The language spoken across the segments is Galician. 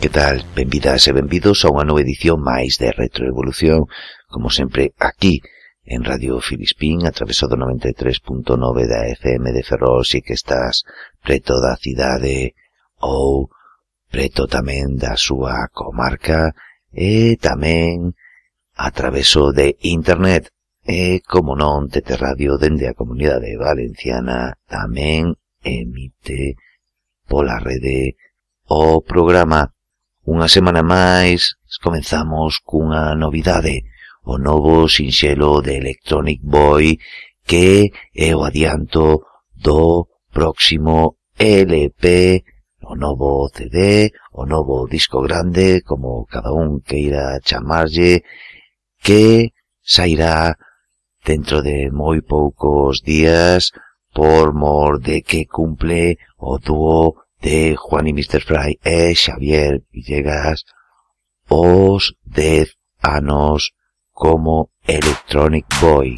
que tal? Benvidas e benvidos a unha nova edición máis de Retroevolución, como sempre aquí, en Radio Filispín, a través do 93.9 da FM de Ferrol, si que estás preto da cidade ou preto tamén da súa comarca e tamén a traveso de internet. E, como non, Tete Radio dende a Comunidade Valenciana tamén emite pola rede o programa. Unha semana máis comenzamos cunha novidade, o novo sinxelo de Electronic Boy que é o adianto do próximo LP, o novo CD, o novo disco grande, como cada un queira chamarlle, que sairá dentro de moi poucos días por mor de que cumple o dúo de Juan y Mr. Fry e Xavier Villegas os 10 anos como Electronic Boy.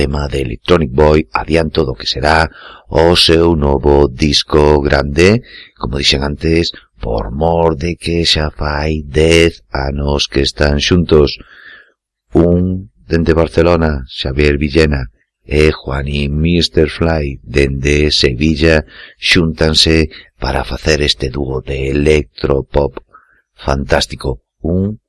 tema de Electronic Boy adianto do que será o seu novo disco grande, como dixen antes, por mor de que xa fai 10 anos que están xuntos. Un dende Barcelona, Xavier Villena, e Juani Mr. Fly dende Sevilla xuntanse para facer este dúo de electropop fantástico, un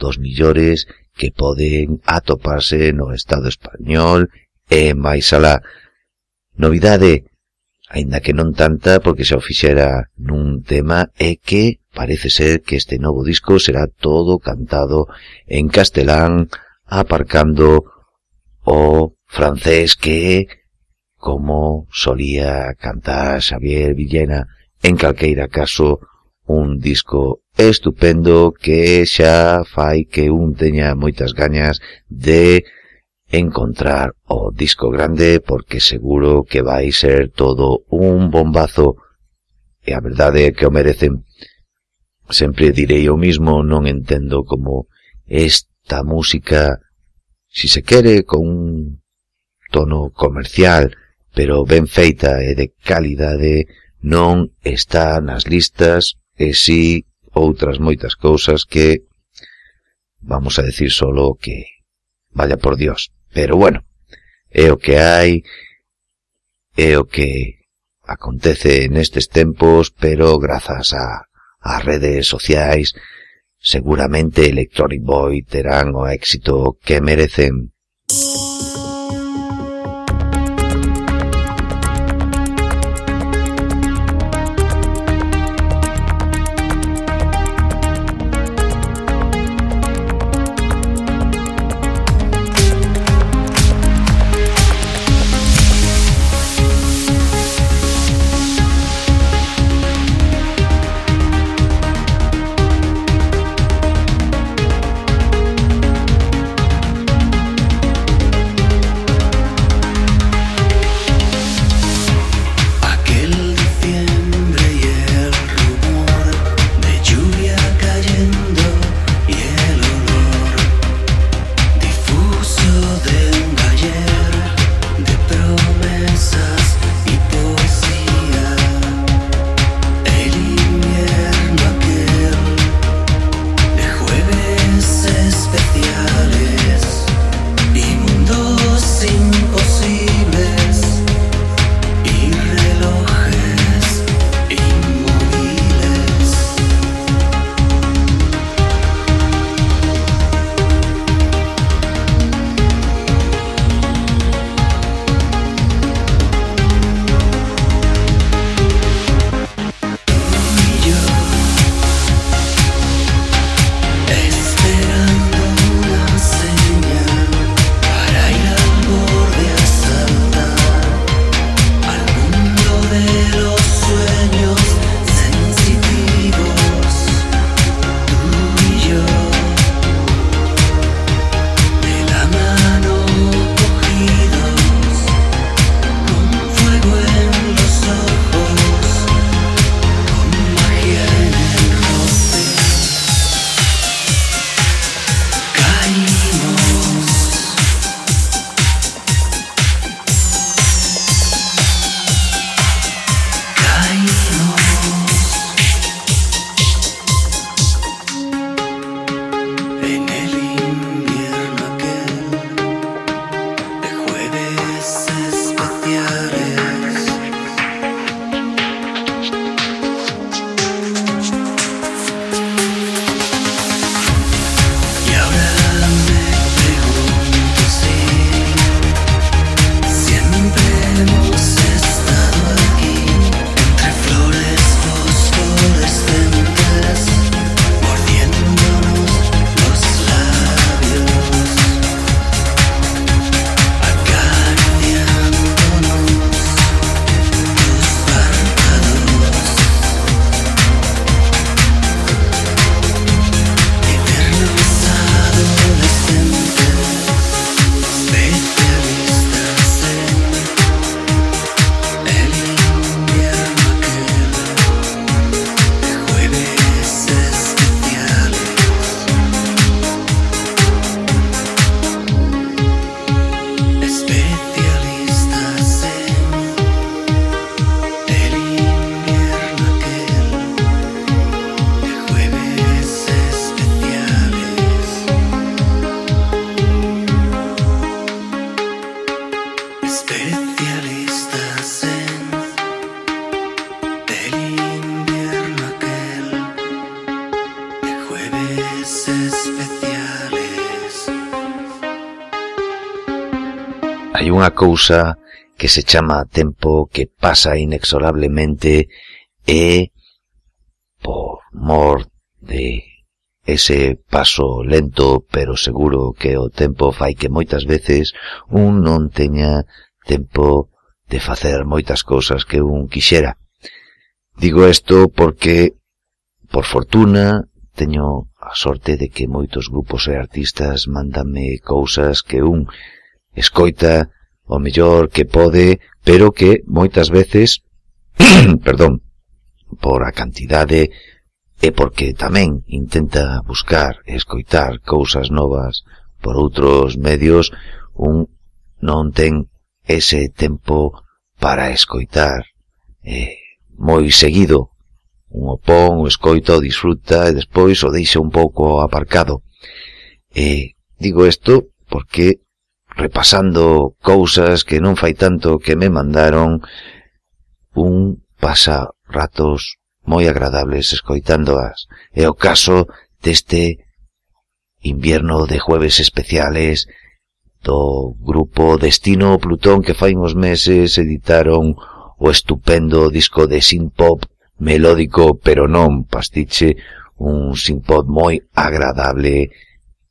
dos millores que poden atoparse no Estado español e máis alá. Novidade, aínda que non tanta porque xa o fixera nun tema, é que parece ser que este novo disco será todo cantado en castelán, aparcando o francés que, como solía cantar Xavier Villena, en calqueira caso, un disco estupendo que xa fai que un teña moitas gañas de encontrar o disco grande porque seguro que vai ser todo un bombazo e a verdade é que o merecen. Sempre direi o mismo, non entendo como esta música, si se quere, con un tono comercial, pero ben feita e de calidade, non está nas listas e si outras moitas cousas que vamos a decir solo que vaya por Dios. Pero bueno, é o que hai, é o que acontece nestes tempos, pero grazas a, a redes sociais, seguramente Electronic Boy terán o éxito que merecen cousa que se chama tempo que pasa inexorablemente e por mor de ese paso lento pero seguro que o tempo fai que moitas veces un non teña tempo de facer moitas cousas que un quixera. Digo isto porque, por fortuna, teño a sorte de que moitos grupos e artistas mandanme cousas que un escoita o mellor que pode, pero que moitas veces, perdón, por a cantidade e porque tamén intenta buscar e escoitar cousas novas por outros medios, un non ten ese tempo para escoitar. Eh, moi seguido un o pon, o escoito, o disfruta e despois o deixa un pouco aparcado. Eh, digo isto porque repasando cousas que non fai tanto que me mandaron un pasa ratos moi agradables escoitándoas. É o caso deste invierno de jueves especiales do grupo Destino Plutón que fai uns meses editaron o estupendo disco de synth-pop melódico pero non pastiche un synth-pop moi agradable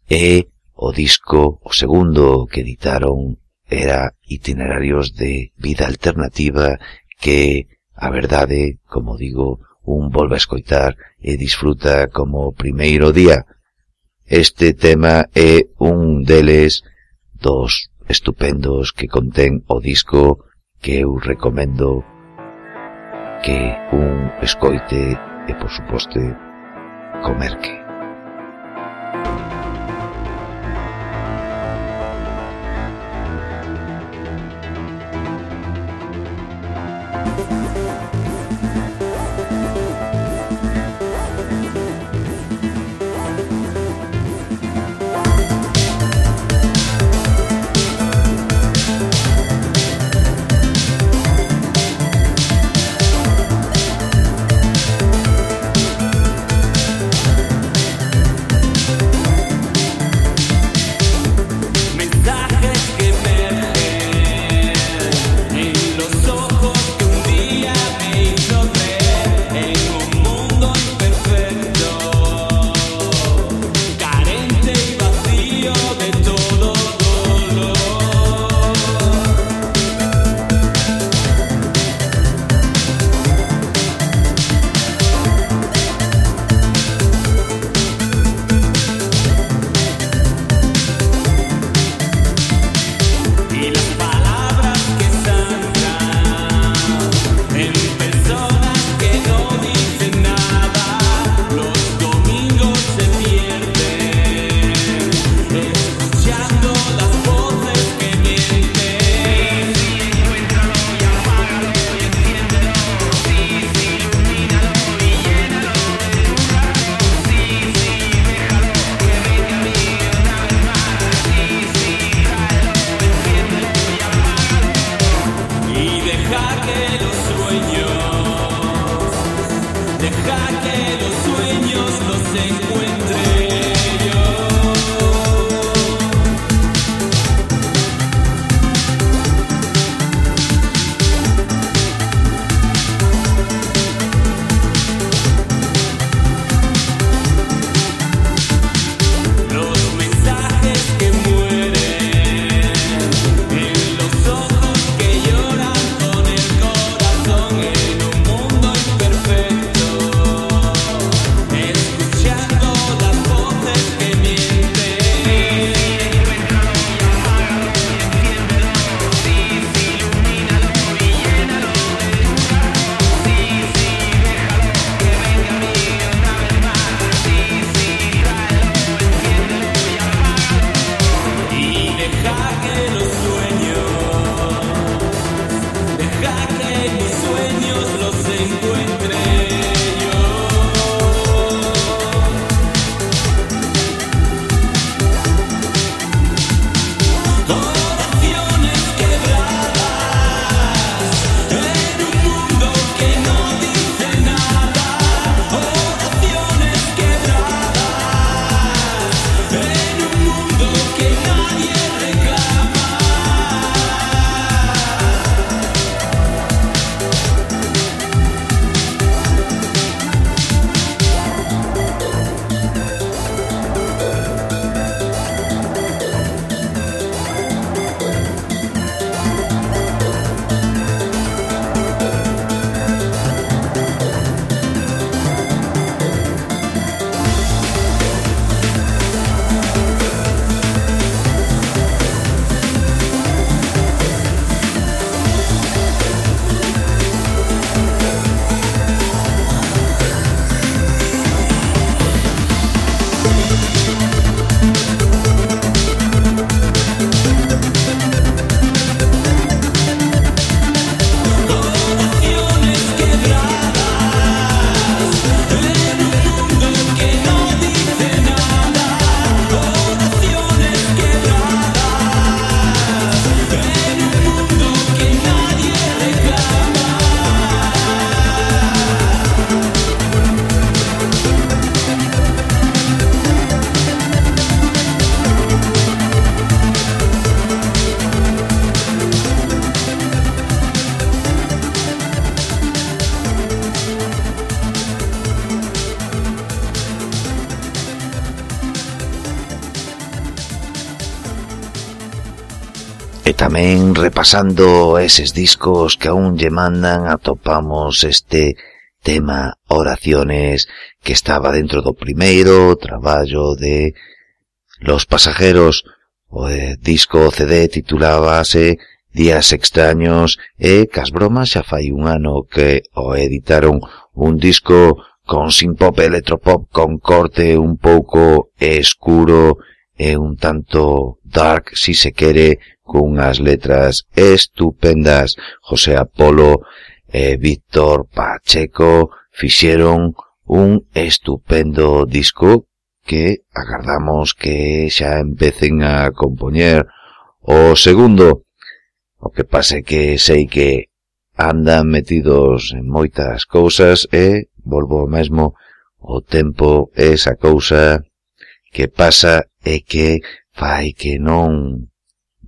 e O disco, o segundo que editaron, era Itinerarios de Vida Alternativa que, a verdade, como digo, un volve a escoitar e disfruta como primeiro día. Este tema é un deles dos estupendos que contén o disco que eu recomendo que un escoite e, por suposte, comerque. tamén repasando eses discos que aún lle mandan atopamos este tema Oraciones que estaba dentro do primeiro traballo de Los Pasajeros. O eh, disco CD titulábase Días Extraños e Cas Bromas xa fai un ano que o editaron un disco con sinpop electropop con corte un pouco escuro e un tanto dark si se quere cunhas letras estupendas. José Apolo e Víctor Pacheco fixeron un estupendo disco que agardamos que xa empecen a compoñer o segundo. O que pase que sei que andan metidos en moitas cousas e, volvo mesmo, o tempo esa cousa que pasa e que fai que non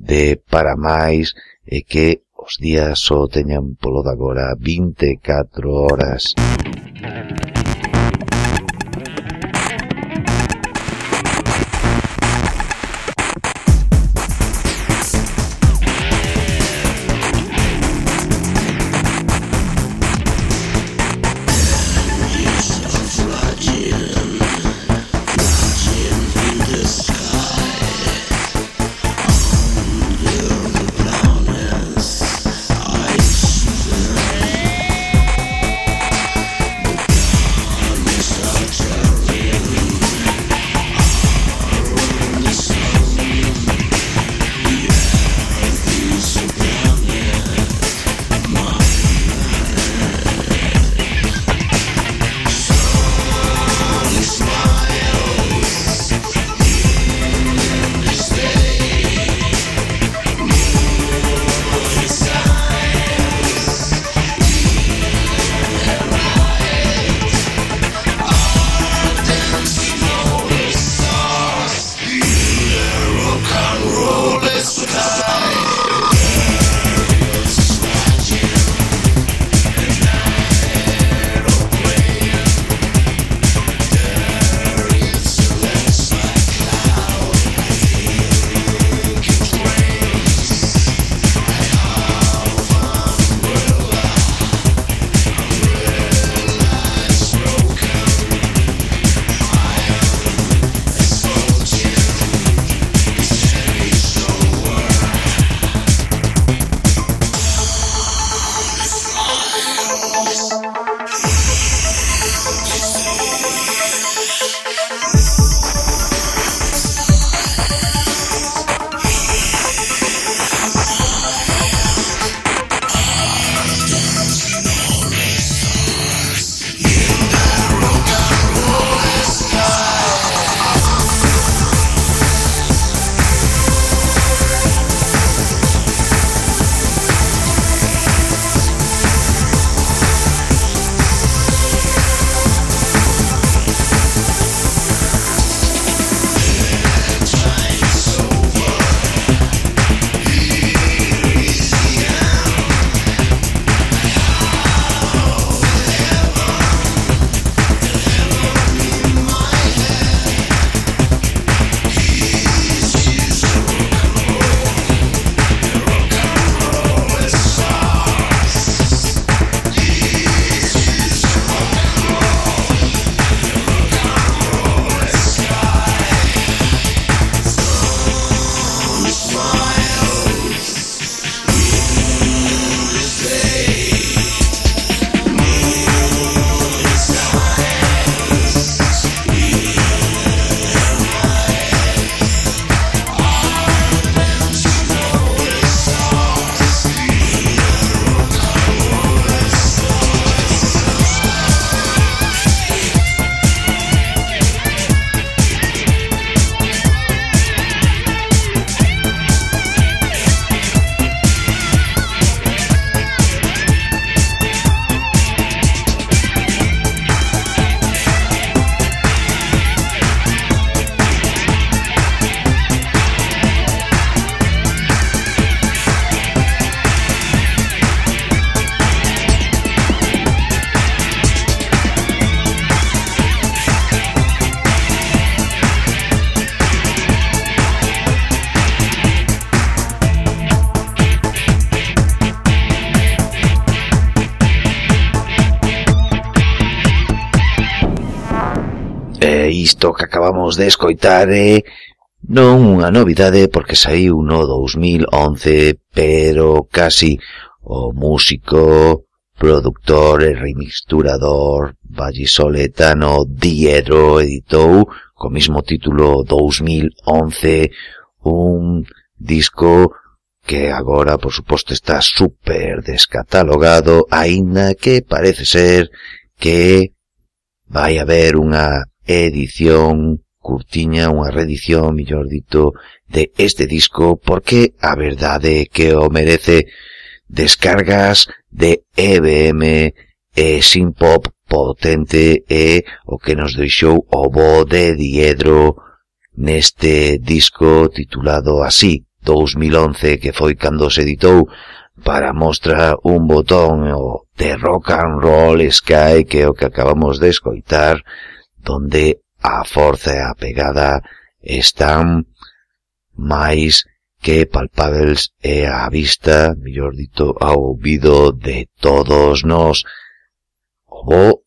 de para máis e que os días só teñan polo de agora 24 horas. escoitade non unha novidade porque saiu no 2011, pero casi o músico, productor e remixturador vallisoletano Diero editou co mismo título 2011 un disco que agora, por suposto, está super descatalogado, aínda que parece ser que vai haber unha edición curtiña unha reedición, millor dito, de este disco porque a verdade é que o merece descargas de EBM e sin pop potente e o que nos deixou o bo de Diedro neste disco titulado así, 2011, que foi cando se editou para mostra un botón o de rock and roll sky que é o que acabamos de escoitar donde a forza e a pegada están máis que palpables e a vista, mellor dito, ao ouvido de todos nós. O bo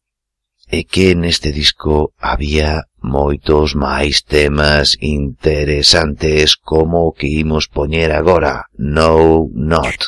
é que neste disco había moitos máis temas interesantes como o que imos poñer agora, No Not.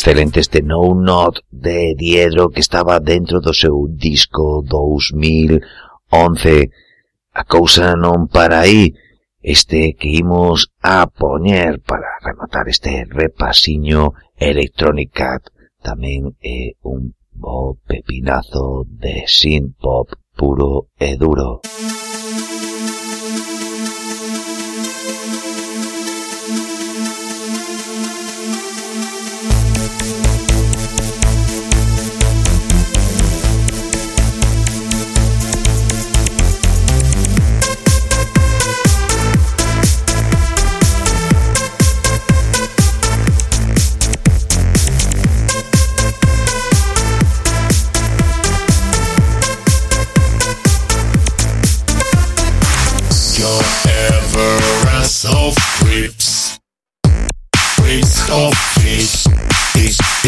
excelente este No Not de Diedro que estaba dentro do seu disco 2011. A cousa non para aí, este que imos a poñer para rematar este repasiño Electronic Cat tamén é eh, un bo pepinazo de synth pop puro e duro. Música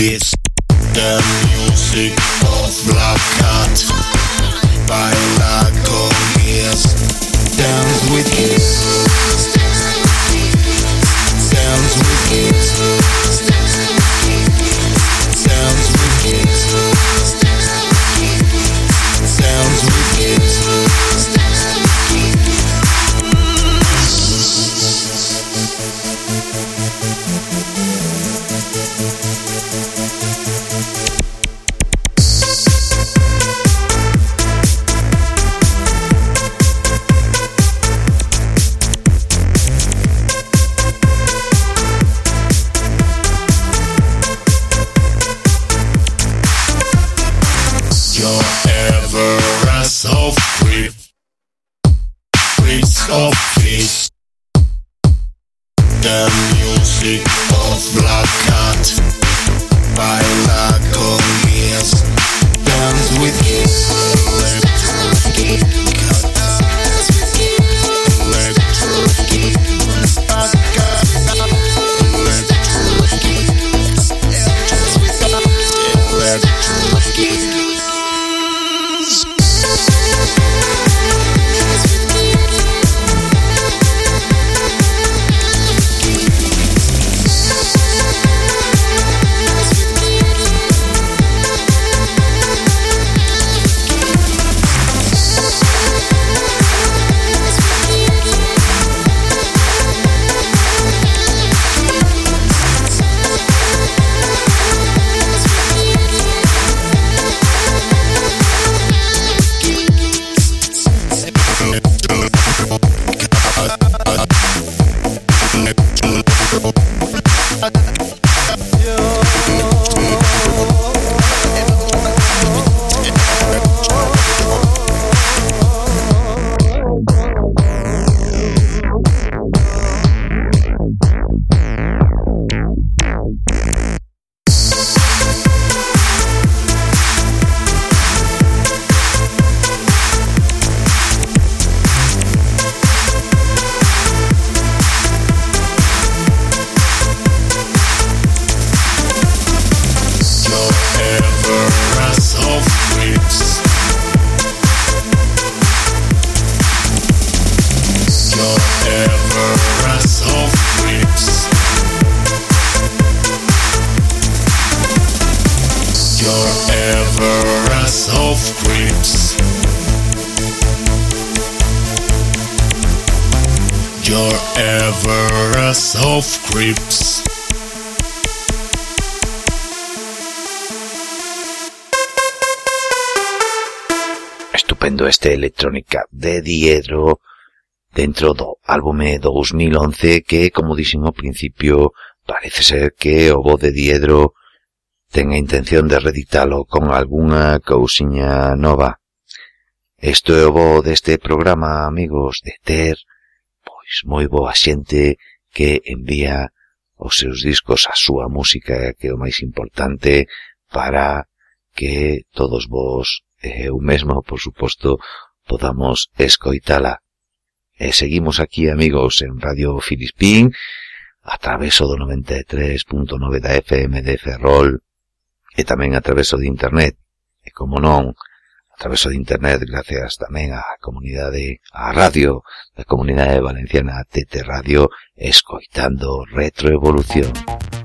It's done. estupendo este electrónica de Diedro dentro do álbume 2011 que, como dixen ao principio, parece ser que o bo de Diedro ten a intención de reditalo con algunha cousiña nova. Isto é o bo deste programa, amigos, de ter pois moi boa xente que envía os seus discos, a súa música, que é o máis importante para que todos vos e eu mesmo, por suposto, podamos escoitala. E seguimos aquí, amigos, en Radio Filispín, a traveso do 93.9 da FM de Ferrol, e tamén a traveso de Internet, e como non, a traveso de Internet, gracias tamén á comunidade, á radio da comunidade valenciana TT Radio, escoitando Retroevolución. Música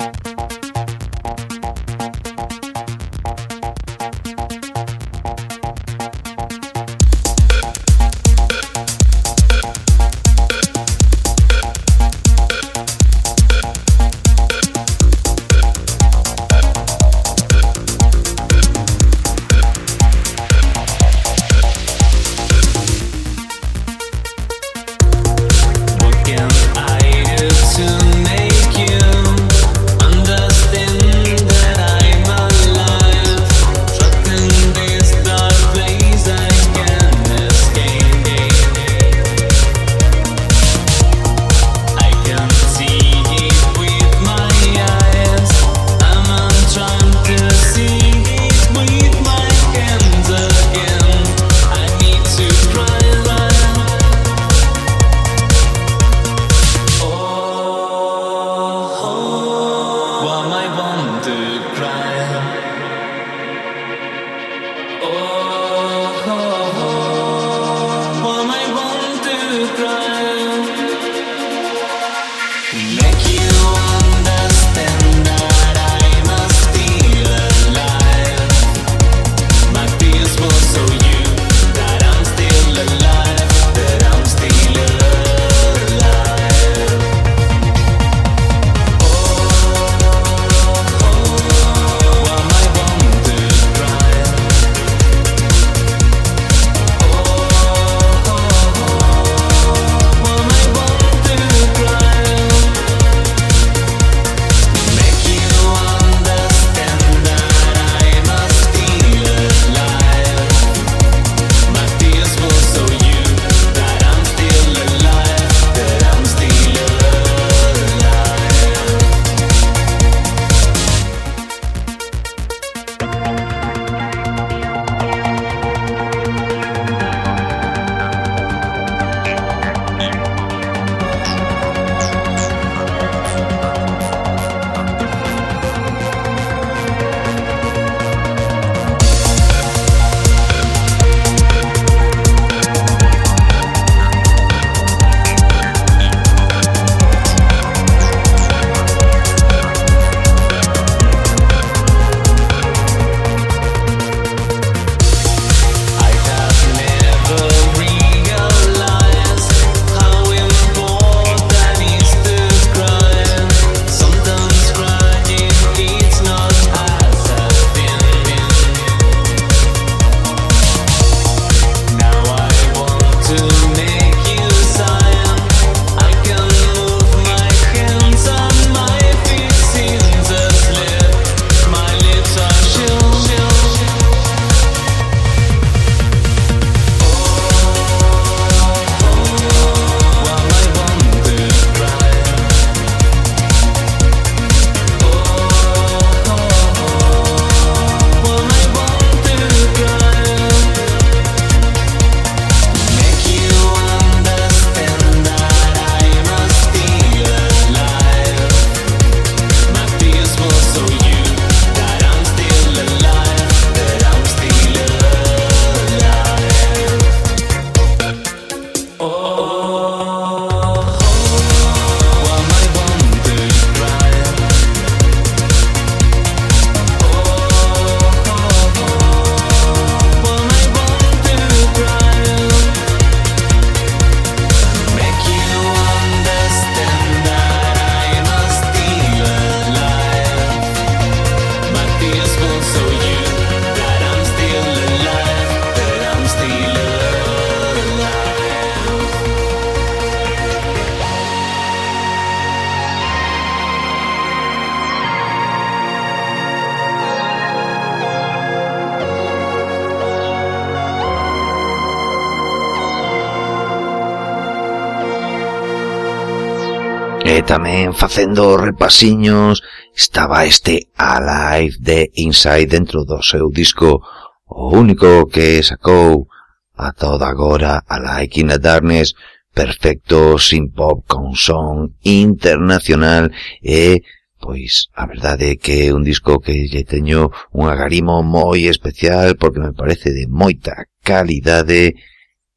tamén facendo repasiños estaba este Alive de Inside dentro do seu disco o único que sacou a toda agora a Like in the Darkness perfecto sin pop con son internacional e pois a verdade é que é un disco que lle teño un agarimo moi especial porque me parece de moita calidade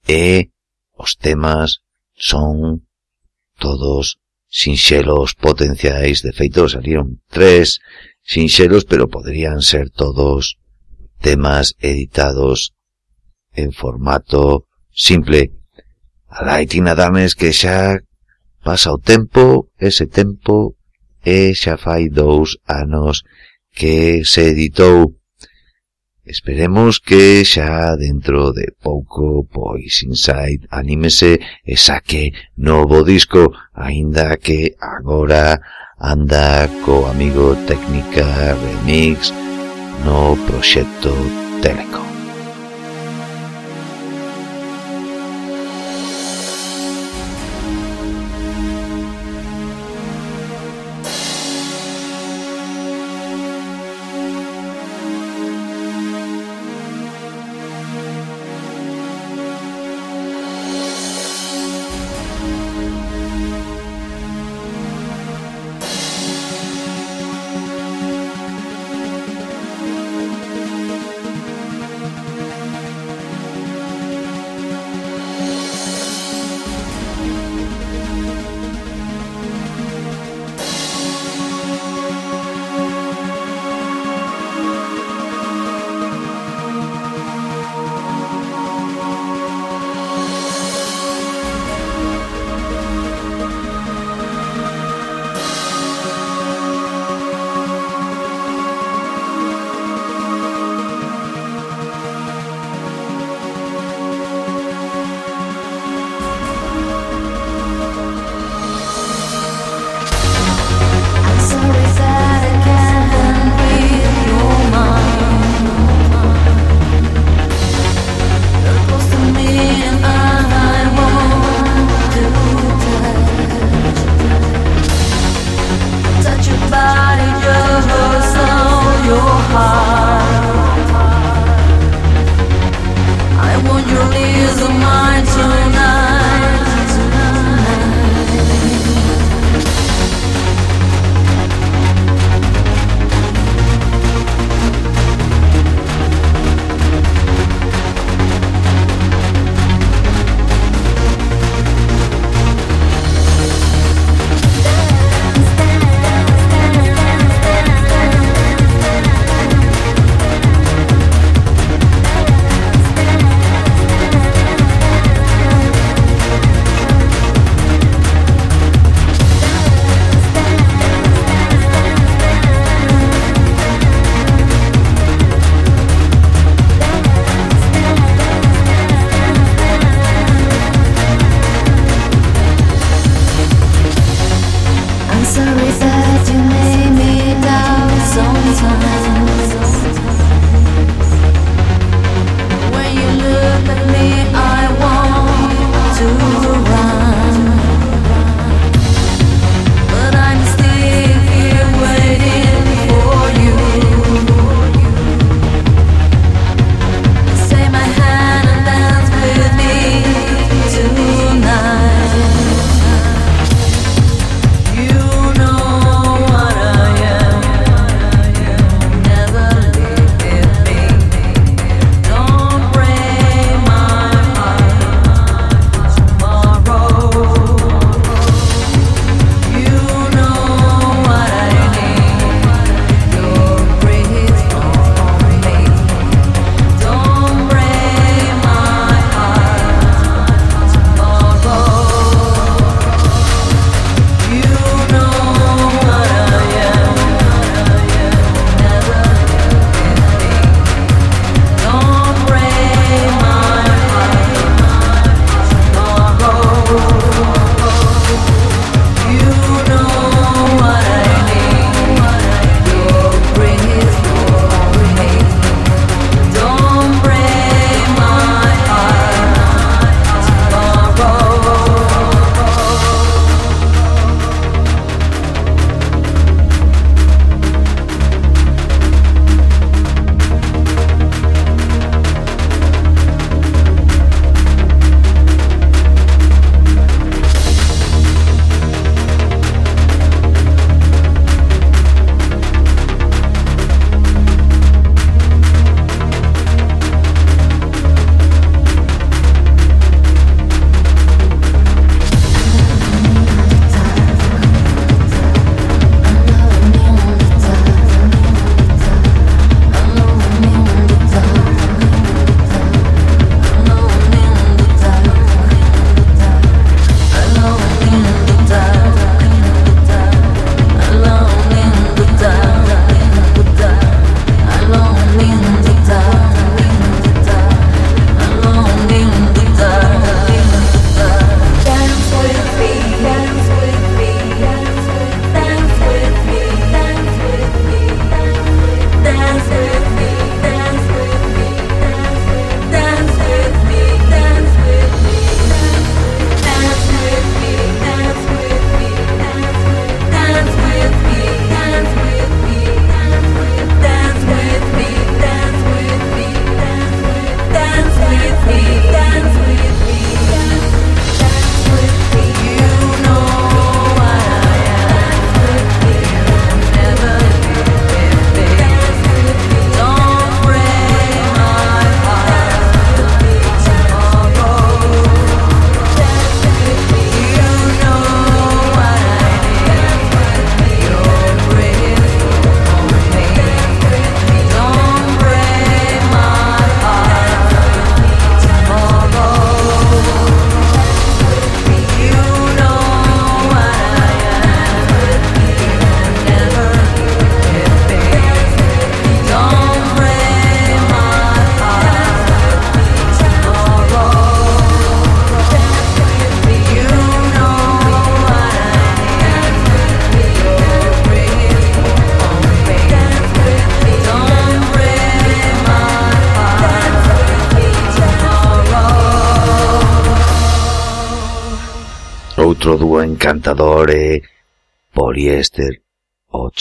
e os temas son todos sinxelos potenciais de feito salieron tres sinxelos, pero poderían ser todos temas editados en formato simple. A Laitina Dames que xa pasa o tempo, ese tempo, e xa fai dous anos que se editou Esperemos que xa dentro de pouco pois Inside anímese e saque novo disco, aínda que agora anda co amigo técnica Remix no proxecto Telecom.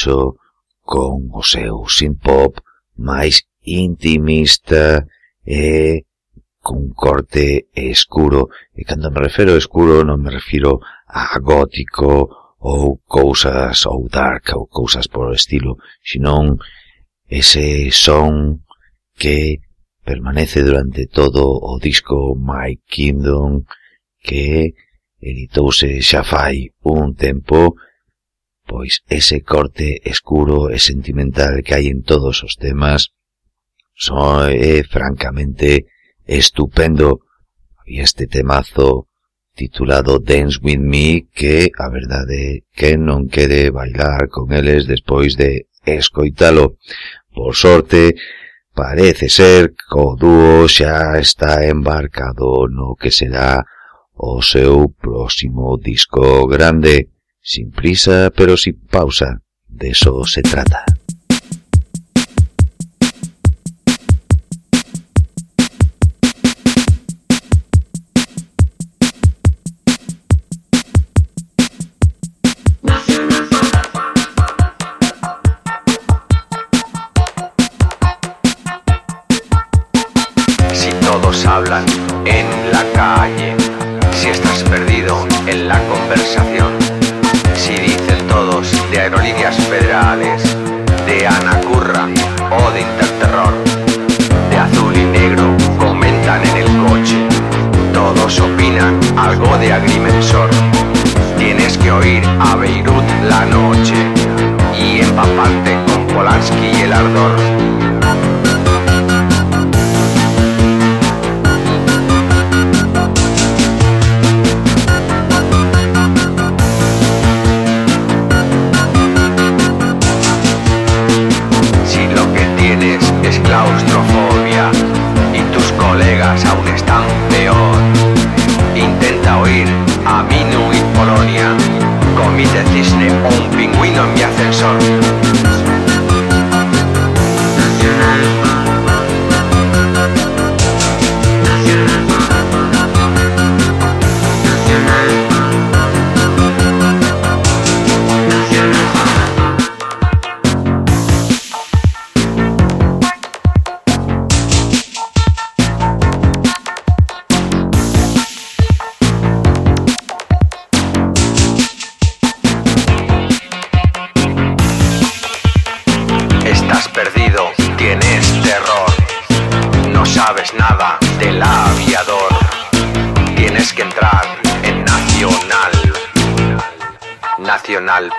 iso con o seu synth-pop máis intimista e cun corte escuro. E cando me refiro a escuro non me refiro a gótico ou cousas ou dark ou cousas por estilo, senón ese son que permanece durante todo o disco My Kingdom que editouse xa fai un tempo pois ese corte escuro e sentimental que hai en todos os temas son, é francamente estupendo. E este temazo titulado Dance With Me que a verdade que non quere bailar con eles despois de escoitalo. Por sorte parece ser que o dúo xa está embarcado no que será o seu próximo disco grande. Sin prisa pero sin pausa, de eso se trata. sabes nada del aviador. Tienes que entrar en Nacional. Nacional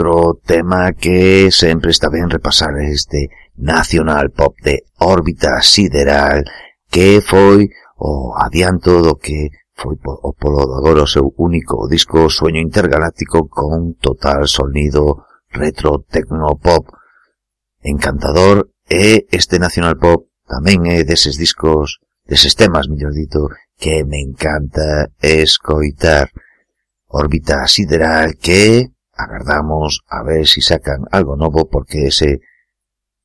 outro tema que sempre está ben repasar este Nacional Pop de órbita sideral que foi o adianto do que foi o polo de agora o seu único disco Sueño Intergaláctico con total sonido retro tecnopop encantador e este Nacional Pop tamén é deses discos, deses temas, mellor dito, que me encanta escoitar. Órbita sideral que agardamos a ver si sacan algo novo porque ese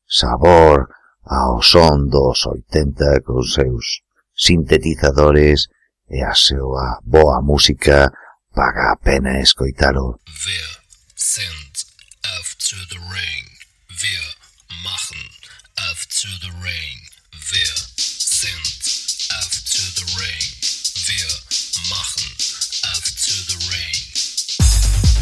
sabor ao son dos 80 con seus sintetizadores e a súa boa música paga a pena escoitalo. Wir sind auf zu the rain. Wir machen auf zu the rain. Wir sind auf zu the rain. Wir machen auf zu the rain.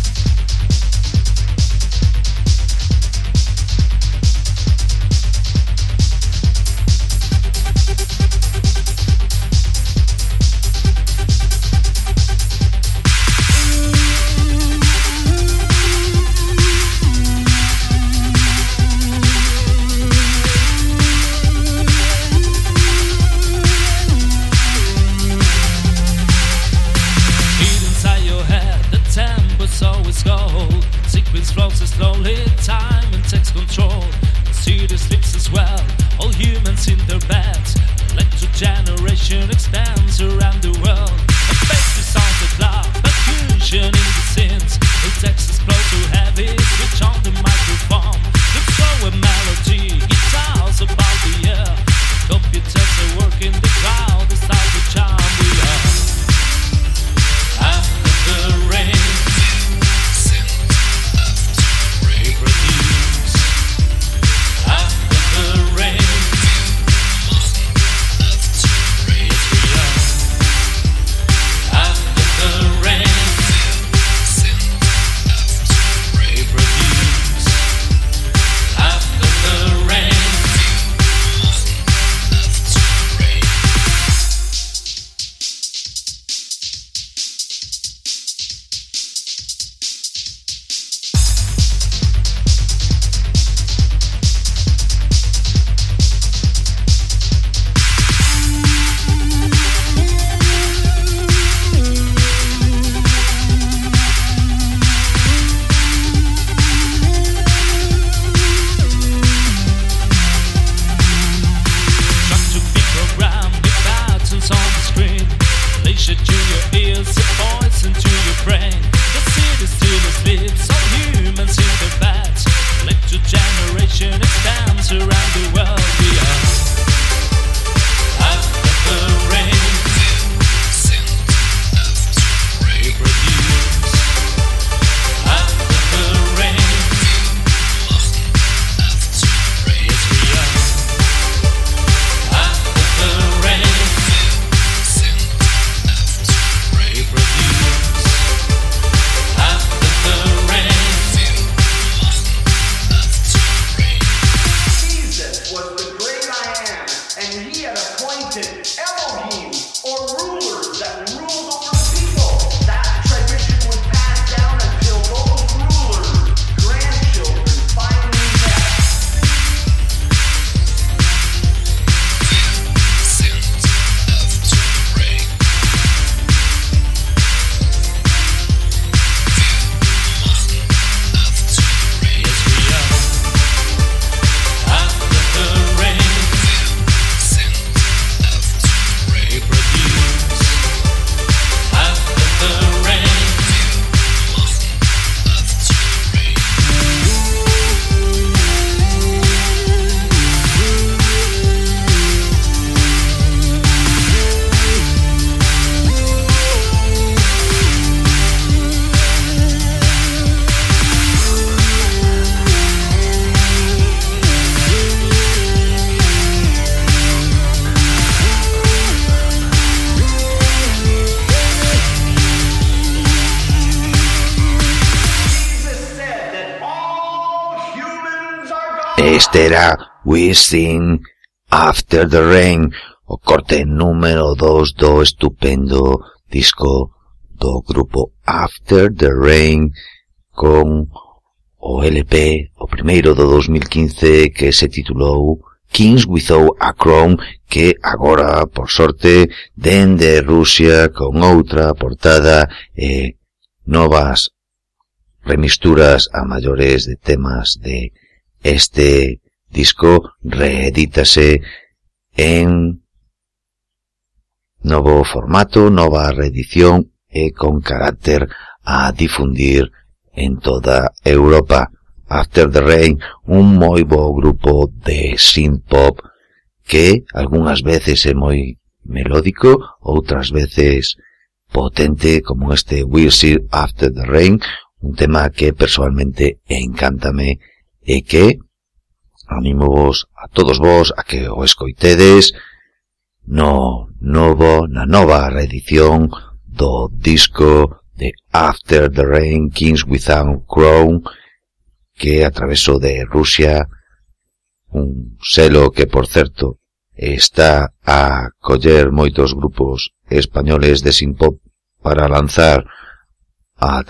Slowly, time and takes control. City sleeps as well, all humans in their beds. Electric generation expands around the world. A bass sounds the cloud, era We Sing After the Rain, o corte número 2 do estupendo disco do grupo After the Rain con o LP, o primeiro do 2015 que se titulou Kings Without a Crown que agora, por sorte, dende Rusia con outra portada e novas remisturas a maiores de temas de este disco reedítase en novo formato, nova reedición e con carácter a difundir en toda Europa. After the Rain, un moi bo grupo de synth pop que algunhas veces é moi melódico, outras veces potente como este We'll See After the Rain, un tema que personalmente encántame e que Animo a todos vos, a que o escoitedes no novo, na nova reedición do disco de After the Rain Kings Without Crown que atravesou de Rusia un selo que, por certo, está a coller moitos grupos españoles de Simpop para lanzar a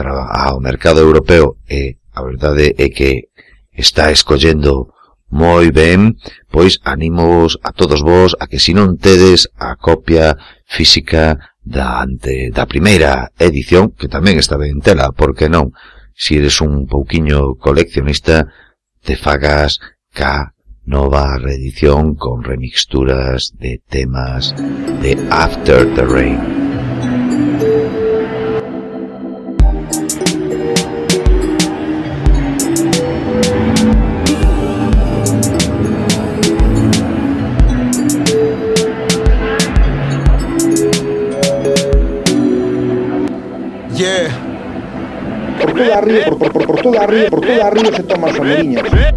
ao mercado europeo e a verdade é que está escollendo Moi ben, pois animos a todos vos a que si non tedes a copia física da ante da primeira edición, que tamén está ben tela, porque non, si eres un pouquiño coleccionista, te fagas ca nova reedición con remixturas de temas de After the Rain. Arriba, por, por, por, por toda arriba, por toda arriba se toman someriñas. E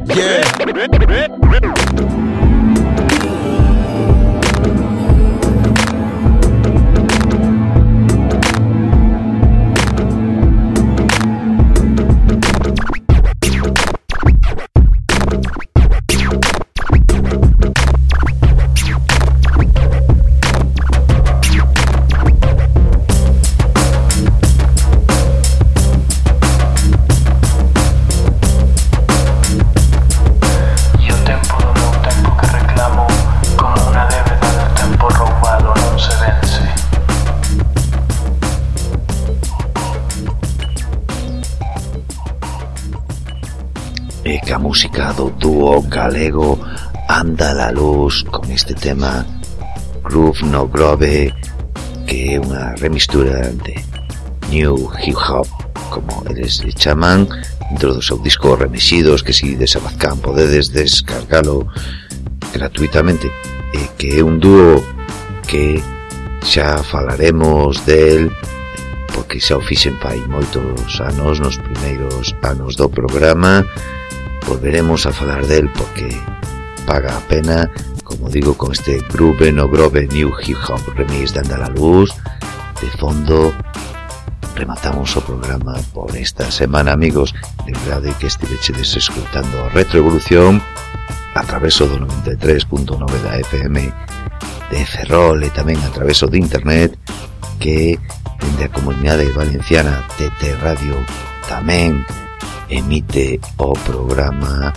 música do dúo galego Anda la Luz con este tema Groove no Grove que é unha remistura de New Hip Hop como eles le chaman dentro do seu disco Remexidos que si desabazcan podedes descargalo gratuitamente. E que é un dúo que xa falaremos del porque xa o fixen fai moitos anos nos primeiros anos do programa volveremos a falar del porque paga a pena, como digo, con este Groove No Grove New Hip Hop Remix de Andar Luz, de fondo rematamos o programa por esta semana, amigos. Lembrade que estivechedes escutando Retroevolución a traveso do 93.9 da FM de Ferrol e tamén a traveso de internet que dende a Comunidade Valenciana TT Radio tamén emite o programa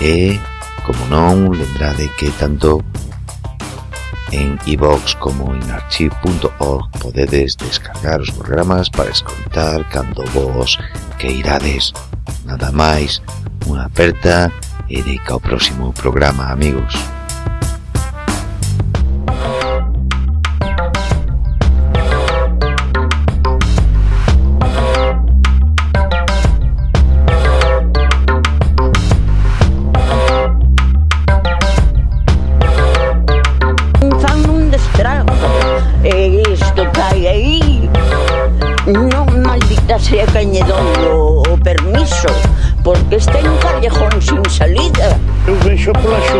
e, como non, lembrade que tanto en iVox como en archive.org podedes descargar os programas para escoltar cando vos que irades. Nada máis, unha aperta e deica ao próximo programa, amigos.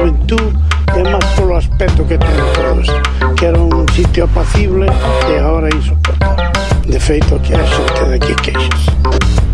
Pola xuventud e máis polo aspecto que ten todos que era un sitio apacible e agora é insoportable de feito que a xente daqui queixas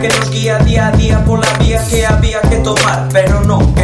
que nos guía día a día por la vía que había que tomar, pero no.